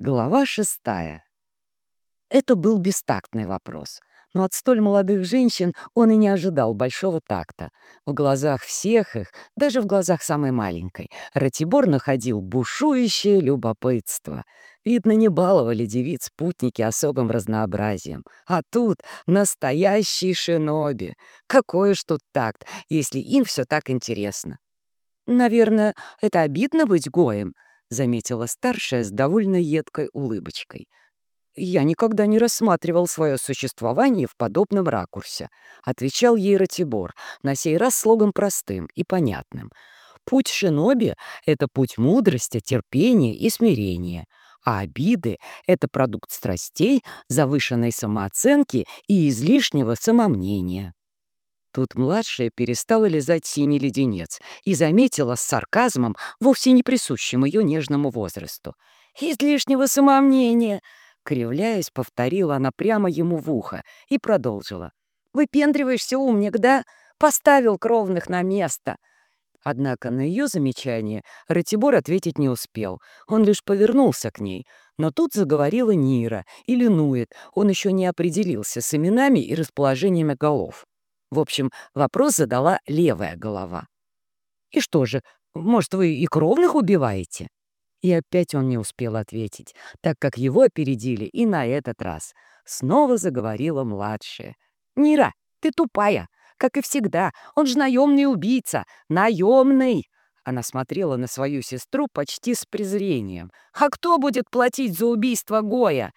Глава шестая. Это был бестактный вопрос, но от столь молодых женщин он и не ожидал большого такта. В глазах всех их, даже в глазах самой маленькой, Ратибор находил бушующее любопытство. Видно, не баловали девиц спутники особым разнообразием. А тут настоящий шиноби. Какой ж тут такт, если им все так интересно? Наверное, это обидно быть гоем, — заметила старшая с довольно едкой улыбочкой. «Я никогда не рассматривал свое существование в подобном ракурсе», — отвечал ей Ратибор, на сей раз слогом простым и понятным. «Путь шиноби — это путь мудрости, терпения и смирения, а обиды — это продукт страстей, завышенной самооценки и излишнего самомнения». Тут младшая перестала лизать синий леденец и заметила с сарказмом, вовсе не присущим ее нежному возрасту. «Излишнего самомнения!» Кривляясь, повторила она прямо ему в ухо и продолжила. «Выпендриваешься, умник, да? Поставил кровных на место!» Однако на ее замечание Ратибор ответить не успел. Он лишь повернулся к ней. Но тут заговорила Нира, или Нует. Он еще не определился с именами и расположениями голов. В общем, вопрос задала левая голова. «И что же, может, вы и кровных убиваете?» И опять он не успел ответить, так как его опередили и на этот раз. Снова заговорила младшая. «Нира, ты тупая, как и всегда. Он же наемный убийца. Наемный!» Она смотрела на свою сестру почти с презрением. «А кто будет платить за убийство Гоя?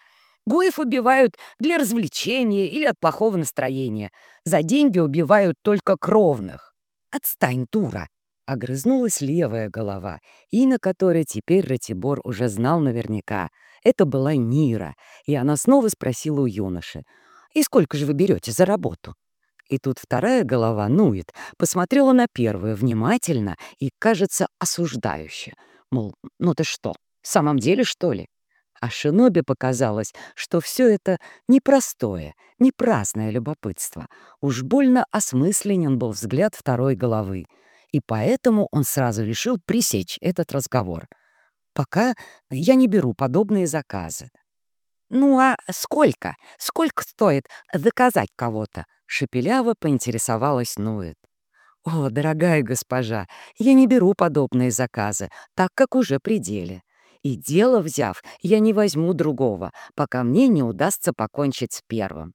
Гоев убивают для развлечения или от плохого настроения. За деньги убивают только кровных. Отстань, дура!» Огрызнулась левая голова, имя которой теперь Ратибор уже знал наверняка. Это была Нира, и она снова спросила у юноши. «И сколько же вы берете за работу?» И тут вторая голова, Нует, посмотрела на первую внимательно и, кажется, осуждающе. Мол, ну ты что, в самом деле, что ли? А Шиноби показалось, что все это непростое, не праздное любопытство. Уж больно осмысленен был взгляд второй головы. И поэтому он сразу решил пресечь этот разговор. «Пока я не беру подобные заказы». «Ну а сколько? Сколько стоит заказать кого-то?» — шепеляво поинтересовалась Нует. «О, дорогая госпожа, я не беру подобные заказы, так как уже при деле. И дело взяв, я не возьму другого, пока мне не удастся покончить с первым.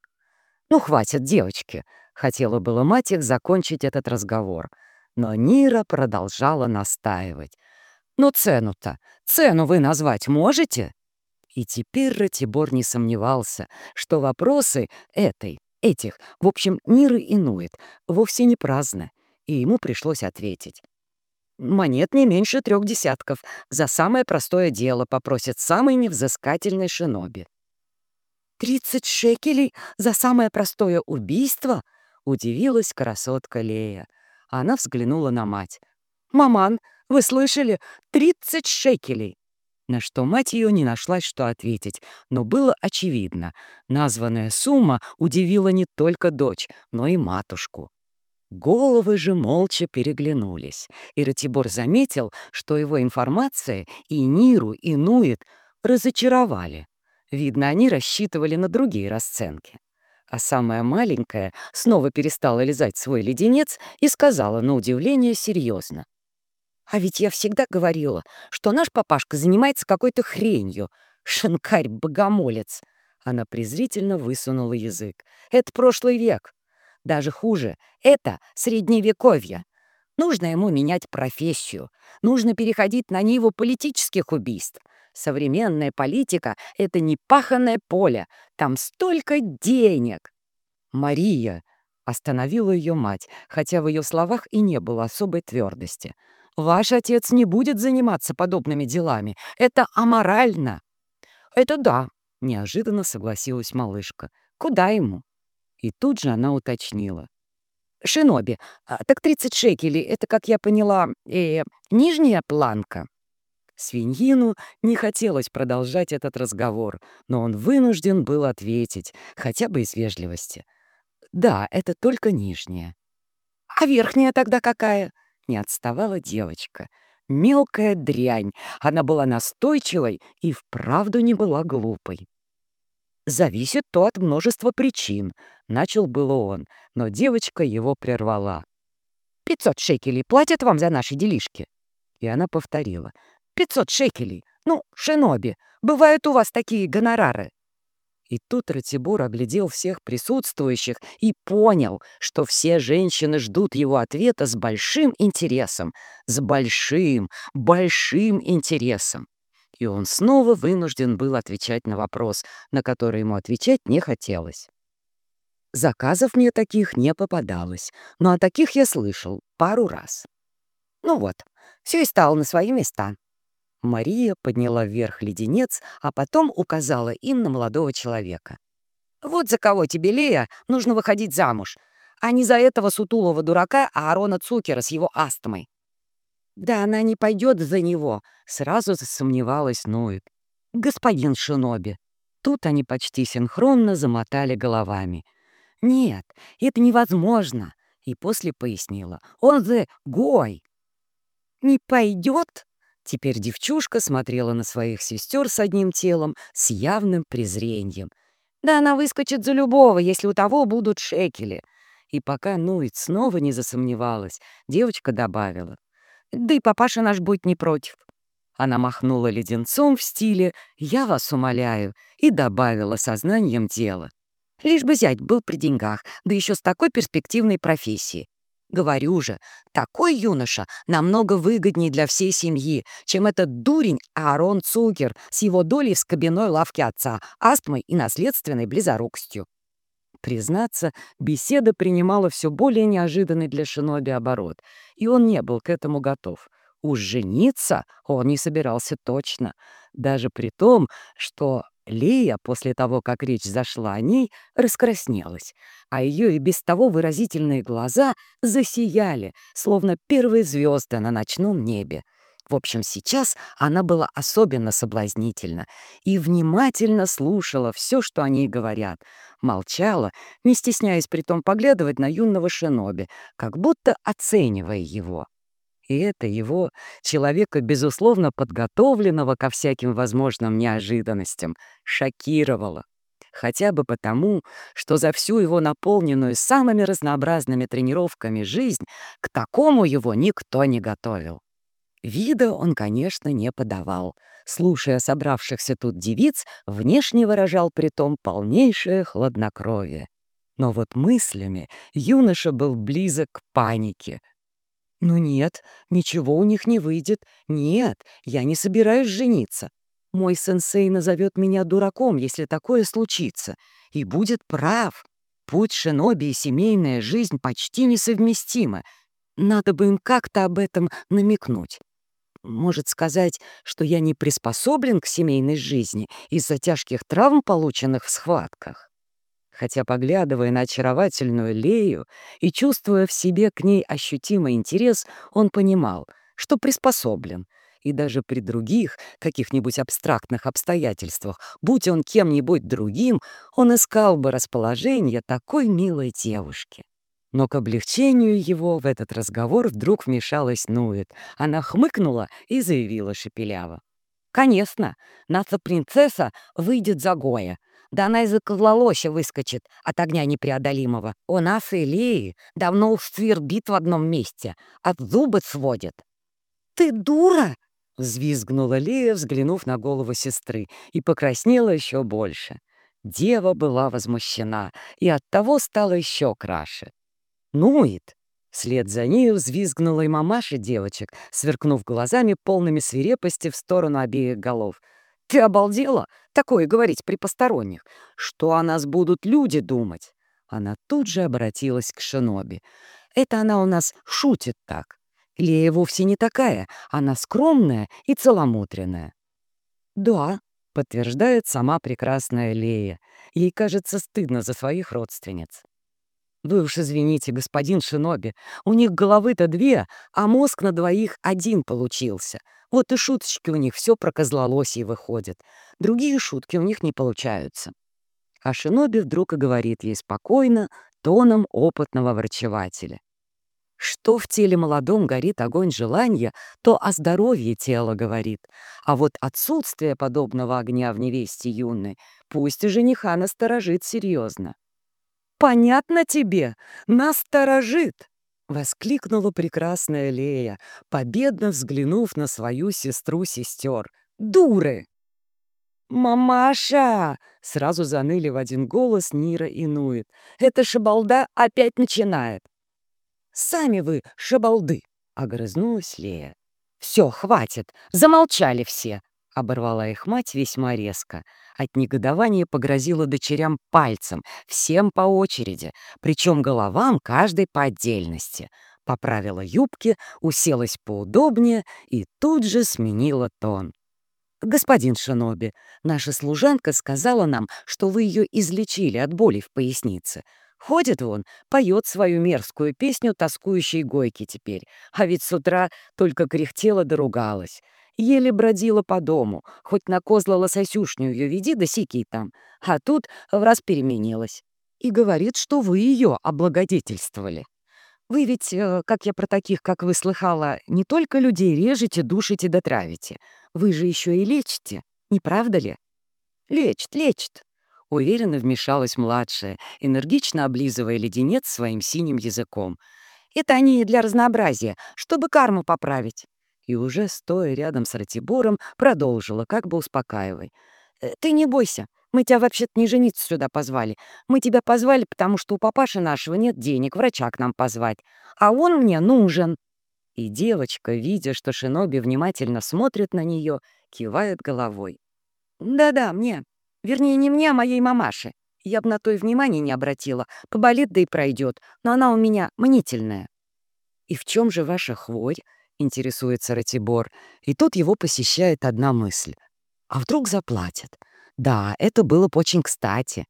«Ну, хватит, девочки!» — хотела было мать их закончить этот разговор. Но Нира продолжала настаивать. «Ну, цену-то, цену вы назвать можете?» И теперь Ратибор не сомневался, что вопросы этой, этих, в общем, Ниры инует, вовсе не праздны, и ему пришлось ответить. Монет не меньше трех десятков. За самое простое дело попросит самый невзыскательный шиноби. «Тридцать шекелей за самое простое убийство?» — удивилась красотка Лея. Она взглянула на мать. «Маман, вы слышали? Тридцать шекелей!» На что мать ее не нашлась, что ответить, но было очевидно. Названная сумма удивила не только дочь, но и матушку. Головы же молча переглянулись, и Ратибор заметил, что его информация и Ниру, и Нует разочаровали. Видно, они рассчитывали на другие расценки. А самая маленькая снова перестала лизать свой леденец и сказала на удивление серьезно. «А ведь я всегда говорила, что наш папашка занимается какой-то хренью. Шинкарь-богомолец!» Она презрительно высунула язык. «Это прошлый век. Даже хуже — это средневековье. Нужно ему менять профессию. Нужно переходить на ниву политических убийств. Современная политика — это не паханное поле. Там столько денег. Мария остановила ее мать, хотя в ее словах и не было особой твердости. «Ваш отец не будет заниматься подобными делами. Это аморально». «Это да», — неожиданно согласилась малышка. «Куда ему? И тут же она уточнила. «Шиноби, а, так 30 шекелей — это, как я поняла, э, нижняя планка?» Свиньину не хотелось продолжать этот разговор, но он вынужден был ответить, хотя бы из вежливости. «Да, это только нижняя». «А верхняя тогда какая?» — не отставала девочка. Мелкая дрянь. Она была настойчивой и вправду не была глупой. «Зависит то от множества причин», — начал было он, но девочка его прервала. «Пятьсот шекелей платят вам за наши делишки?» И она повторила. «Пятьсот шекелей! Ну, шиноби, бывают у вас такие гонорары!» И тут Ратибур оглядел всех присутствующих и понял, что все женщины ждут его ответа с большим интересом. С большим, большим интересом. И он снова вынужден был отвечать на вопрос, на который ему отвечать не хотелось. Заказов мне таких не попадалось, но о таких я слышал пару раз. Ну вот, все и стало на свои места. Мария подняла вверх леденец, а потом указала им на молодого человека. «Вот за кого тебе, Лея, нужно выходить замуж, а не за этого сутулого дурака Аарона Цукера с его астмой». «Да она не пойдет за него», — сразу засомневалась Ноет. «Господин Шиноби». Тут они почти синхронно замотали головами. «Нет, это невозможно», — и после пояснила. «Он же Гой». «Не пойдет?» Теперь девчушка смотрела на своих сестер с одним телом с явным презрением. «Да она выскочит за любого, если у того будут шекели». И пока Нуит снова не засомневалась, девочка добавила. «Да и папаша наш будет не против». Она махнула леденцом в стиле «Я вас умоляю» и добавила сознанием дела. Лишь бы зять был при деньгах, да еще с такой перспективной профессией. Говорю же, такой юноша намного выгоднее для всей семьи, чем этот дурень Аарон Цукер с его долей в скобяной лавке отца, астмой и наследственной близорукостью. Признаться, беседа принимала все более неожиданный для Шиноби оборот, и он не был к этому готов. Уж жениться он не собирался точно, даже при том, что Лия, после того, как речь зашла о ней, раскраснелась, а ее и без того выразительные глаза засияли, словно первые звезды на ночном небе. В общем, сейчас она была особенно соблазнительна и внимательно слушала все, что они говорят, молчала, не стесняясь притом поглядывать на юного шиноби, как будто оценивая его. И это его, человека, безусловно, подготовленного ко всяким возможным неожиданностям, шокировало. Хотя бы потому, что за всю его наполненную самыми разнообразными тренировками жизнь к такому его никто не готовил. Вида он, конечно, не подавал. Слушая собравшихся тут девиц, внешне выражал притом полнейшее хладнокровие. Но вот мыслями юноша был близок к панике — «Ну нет, ничего у них не выйдет. Нет, я не собираюсь жениться. Мой сенсей назовет меня дураком, если такое случится. И будет прав. Путь шиноби и семейная жизнь почти несовместимы. Надо бы им как-то об этом намекнуть. Может сказать, что я не приспособлен к семейной жизни из-за тяжких травм, полученных в схватках хотя, поглядывая на очаровательную Лею и чувствуя в себе к ней ощутимый интерес, он понимал, что приспособлен, и даже при других, каких-нибудь абстрактных обстоятельствах, будь он кем-нибудь другим, он искал бы расположение такой милой девушки. Но к облегчению его в этот разговор вдруг вмешалась Нует. Она хмыкнула и заявила шепеляво. «Конечно, наша принцесса выйдет за Гоя, да она из-за козлолоща выскочит от огня непреодолимого. У нас и Леи давно уж свербит в одном месте, от зубы сводит. «Ты дура!» — взвизгнула Лея, взглянув на голову сестры, и покраснела еще больше. Дева была возмущена и оттого стала еще краше. «Нует!» Вслед за нею взвизгнула и мамаша девочек, сверкнув глазами полными свирепости в сторону обеих голов — ты обалдела? Такое говорить при посторонних. Что о нас будут люди думать?» Она тут же обратилась к Шиноби. «Это она у нас шутит так. Лея вовсе не такая. Она скромная и целомудренная». «Да», — подтверждает сама прекрасная Лея. Ей кажется стыдно за своих родственниц. «Вы уж извините, господин Шиноби, у них головы-то две, а мозг на двоих один получился. Вот и шуточки у них все про козлолосие выходят. Другие шутки у них не получаются. А Шиноби вдруг и говорит ей спокойно, тоном опытного врачевателя. Что в теле молодом горит огонь желания, то о здоровье тела говорит. А вот отсутствие подобного огня в невесте юной пусть и жениха насторожит серьезно. «Понятно тебе? Насторожит!» — воскликнула прекрасная Лея, победно взглянув на свою сестру-сестер. «Дуры!» «Мамаша!» — сразу заныли в один голос Нира и Нует. «Эта шабалда опять начинает!» «Сами вы, шабалды!» — огрызнулась Лея. «Все, хватит! Замолчали все!» — оборвала их мать весьма резко. От негодования погрозила дочерям пальцем, всем по очереди, причем головам каждой по отдельности. Поправила юбки, уселась поудобнее и тут же сменила тон. «Господин Шиноби, наша служанка сказала нам, что вы ее излечили от боли в пояснице. Ходит он, поет свою мерзкую песню тоскующей гойки теперь, а ведь с утра только кряхтела да. Еле бродила по дому, хоть на козла лососюшню ее веди да сики там, а тут в раз переменилась. И говорит, что вы ее облагодетельствовали. Вы ведь, э, как я про таких, как вы слыхала, не только людей режете, душите да травите. Вы же еще и лечите, не правда ли? Лечит, лечит, Уверенно вмешалась младшая, энергично облизывая леденец своим синим языком. «Это они для разнообразия, чтобы карму поправить». И уже, стоя рядом с Ратибором, продолжила, как бы успокаивая. «Э, «Ты не бойся, мы тебя вообще-то не жениться сюда позвали. Мы тебя позвали, потому что у папаши нашего нет денег врача к нам позвать. А он мне нужен». И девочка, видя, что Шиноби внимательно смотрит на нее, кивает головой. «Да-да, мне. Вернее, не мне, а моей мамаше. Я бы на то и внимания не обратила. Поболит, да и пройдет. Но она у меня мнительная. «И в чем же ваша хворь?» — интересуется Ратибор. И тут его посещает одна мысль. «А вдруг заплатят?» Да, это было бы очень кстати.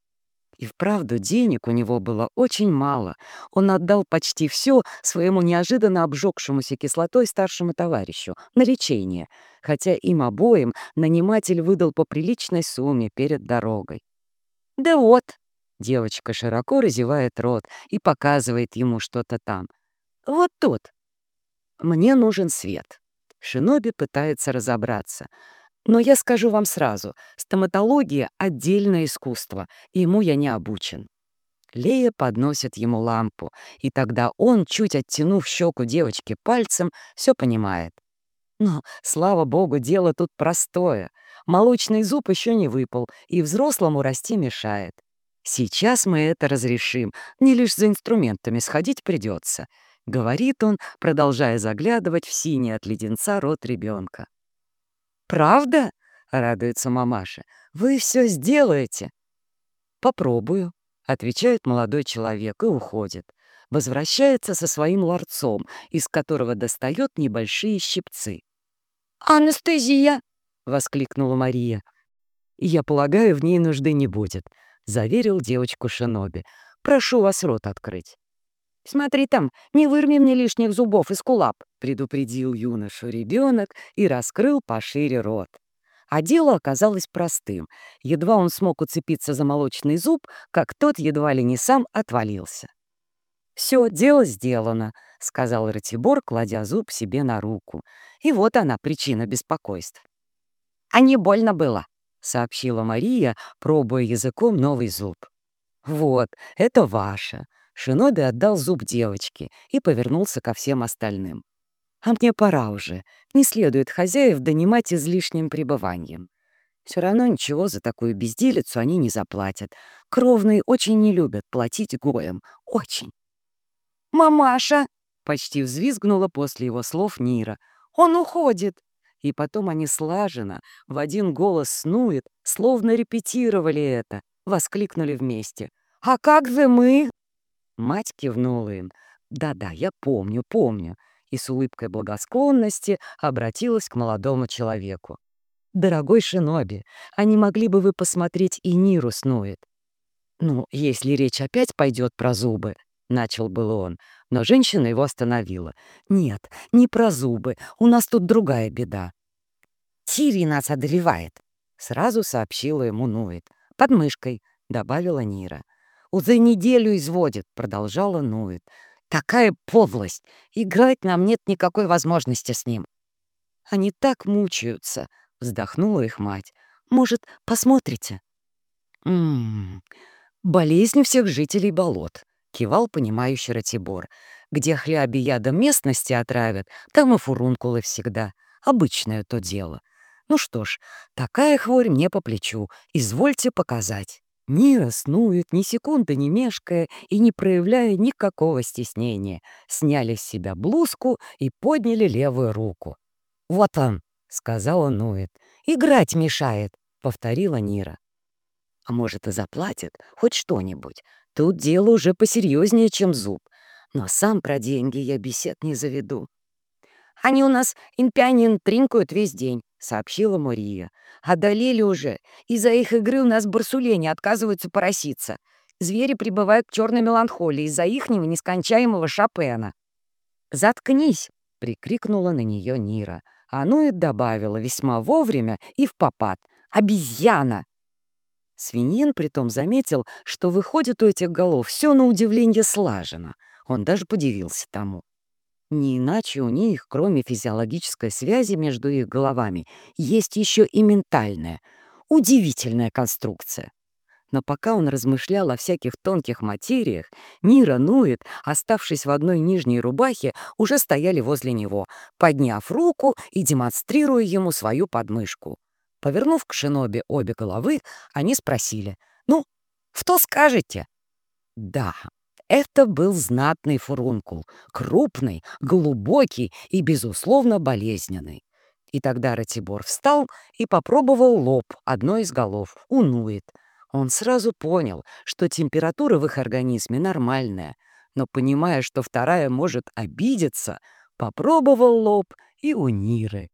И вправду денег у него было очень мало. Он отдал почти все своему неожиданно обжегшемуся кислотой старшему товарищу на лечение, хотя им обоим наниматель выдал по приличной сумме перед дорогой. «Да вот!» — девочка широко разевает рот и показывает ему что-то там. «Вот тут!» «Мне нужен свет». Шиноби пытается разобраться — но я скажу вам сразу, стоматология — отдельное искусство, и ему я не обучен. Лея подносит ему лампу, и тогда он, чуть оттянув щеку девочки пальцем, все понимает. Но, слава богу, дело тут простое. Молочный зуб еще не выпал, и взрослому расти мешает. Сейчас мы это разрешим, не лишь за инструментами сходить придется, — говорит он, продолжая заглядывать в синий от леденца рот ребенка. «Правда?» — радуется мамаша. «Вы все сделаете?» «Попробую», — отвечает молодой человек и уходит. Возвращается со своим ларцом, из которого достает небольшие щипцы. «Анестезия!» — воскликнула Мария. «Я полагаю, в ней нужды не будет», — заверил девочку Шиноби. «Прошу вас рот открыть». «Смотри там, не вырми мне лишних зубов из кулап», — предупредил юношу ребенок и раскрыл пошире рот. А дело оказалось простым. Едва он смог уцепиться за молочный зуб, как тот едва ли не сам отвалился. «Все, дело сделано», — сказал Ратибор, кладя зуб себе на руку. И вот она, причина беспокойств. «А не больно было», — сообщила Мария, пробуя языком новый зуб. «Вот, это ваше», Шиноби отдал зуб девочке и повернулся ко всем остальным. «А мне пора уже. Не следует хозяев донимать излишним пребыванием. Все равно ничего за такую безделицу они не заплатят. Кровные очень не любят платить гоем. Очень». «Мамаша!» — почти взвизгнула после его слов Нира. «Он уходит!» И потом они слаженно, в один голос снует, словно репетировали это, воскликнули вместе. «А как же мы?» Мать кивнула им. «Да-да, я помню, помню», и с улыбкой благосклонности обратилась к молодому человеку. «Дорогой Шиноби, а не могли бы вы посмотреть и Ниру снует?» «Ну, если речь опять пойдет про зубы», — начал был он, но женщина его остановила. «Нет, не про зубы, у нас тут другая беда». «Тири нас одолевает», — сразу сообщила ему Нует. «Под мышкой», — добавила Нира. «Уже неделю изводит», — продолжала Нует. Такая подлость! Играть нам нет никакой возможности с ним. Они так мучаются, вздохнула их мать. Может, посмотрите? Ммм, болезнь всех жителей болот, кивал понимающий Ратибор. Где хляби ядом местности отравят, там и фурункулы всегда. Обычное то дело. Ну что ж, такая хворь мне по плечу. Извольте показать. Нира снует, ни секунды не мешкая и не проявляя никакого стеснения. Сняли с себя блузку и подняли левую руку. «Вот он», — сказала Нует. «Играть мешает», — повторила Нира. «А может, и заплатит хоть что-нибудь. Тут дело уже посерьезнее, чем зуб. Но сам про деньги я бесед не заведу. «Они у нас инпянин тринкают весь день», — сообщила Мария. «Одолели уже. Из-за их игры у нас барсулени отказываются пороситься. Звери пребывают к черной меланхолии из-за ихнего нескончаемого Шопена». «Заткнись!» — прикрикнула на нее Нира. А ну и добавила весьма вовремя и в попад. «Обезьяна!» Свиньин притом заметил, что выходит у этих голов все на удивление слажено — он даже подивился тому. Не иначе у них, кроме физиологической связи между их головами, есть еще и ментальная, удивительная конструкция. Но пока он размышлял о всяких тонких материях, Нира Нует, оставшись в одной нижней рубахе, уже стояли возле него, подняв руку и демонстрируя ему свою подмышку. Повернув к Шинобе обе головы, они спросили, «Ну, что скажете?» «Да», это был знатный фурункул, крупный, глубокий и, безусловно, болезненный. И тогда Ратибор встал и попробовал лоб одной из голов, унует. Он сразу понял, что температура в их организме нормальная, но, понимая, что вторая может обидеться, попробовал лоб и у Ниры.